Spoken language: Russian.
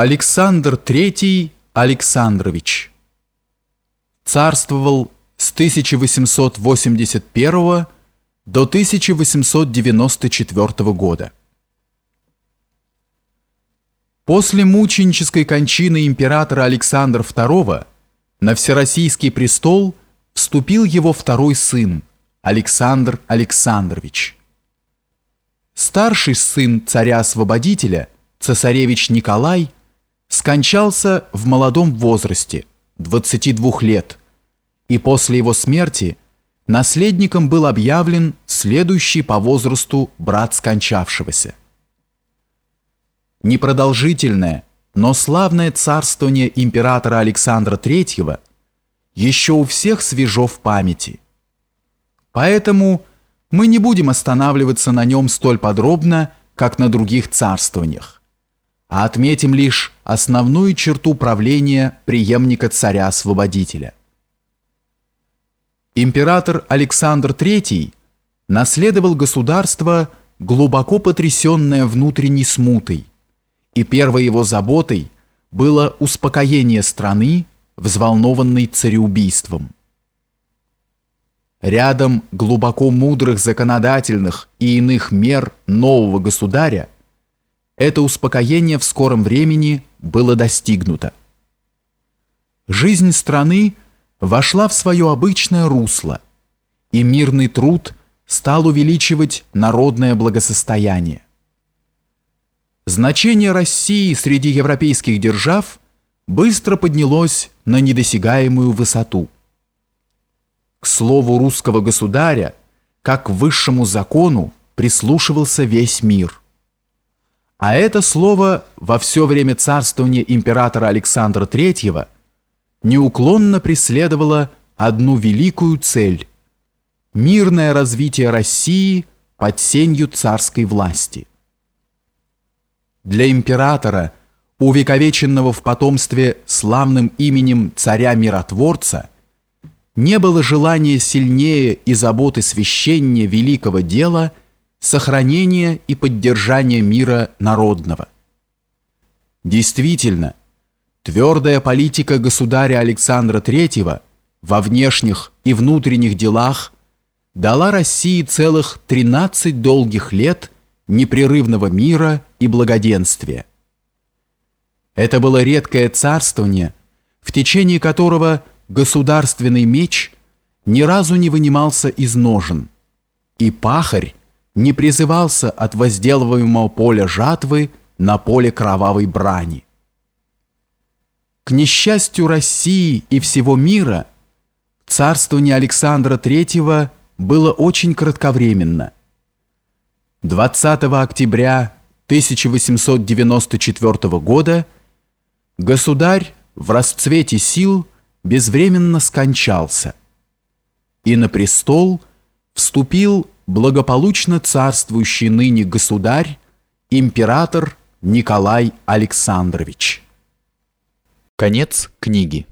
Александр III Александрович царствовал с 1881 до 1894 года. После мученической кончины императора Александра II на Всероссийский престол вступил его второй сын Александр Александрович. Старший сын царя-освободителя, цесаревич Николай, скончался в молодом возрасте, 22 лет, и после его смерти наследником был объявлен следующий по возрасту брат скончавшегося. Непродолжительное, но славное царствование императора Александра III еще у всех свежо в памяти. Поэтому мы не будем останавливаться на нем столь подробно, как на других царствованиях а отметим лишь основную черту правления преемника царя-освободителя. Император Александр III наследовал государство, глубоко потрясенное внутренней смутой, и первой его заботой было успокоение страны, взволнованной цареубийством. Рядом глубоко мудрых законодательных и иных мер нового государя это успокоение в скором времени было достигнуто. Жизнь страны вошла в свое обычное русло, и мирный труд стал увеличивать народное благосостояние. Значение России среди европейских держав быстро поднялось на недосягаемую высоту. К слову русского государя, как к высшему закону, прислушивался весь мир – а это слово во все время царствования императора Александра III неуклонно преследовало одну великую цель – мирное развитие России под сенью царской власти. Для императора, увековеченного в потомстве славным именем царя-миротворца, не было желания сильнее и заботы священнее великого дела – сохранения и поддержания мира народного. Действительно, твердая политика государя Александра III во внешних и внутренних делах дала России целых 13 долгих лет непрерывного мира и благоденствия. Это было редкое царствование, в течение которого государственный меч ни разу не вынимался из ножен, и пахарь не призывался от возделываемого поля жатвы на поле кровавой брани. К несчастью России и всего мира, царствование Александра III было очень кратковременно. 20 октября 1894 года государь в расцвете сил безвременно скончался, и на престол вступил благополучно царствующий ныне государь, император Николай Александрович. Конец книги.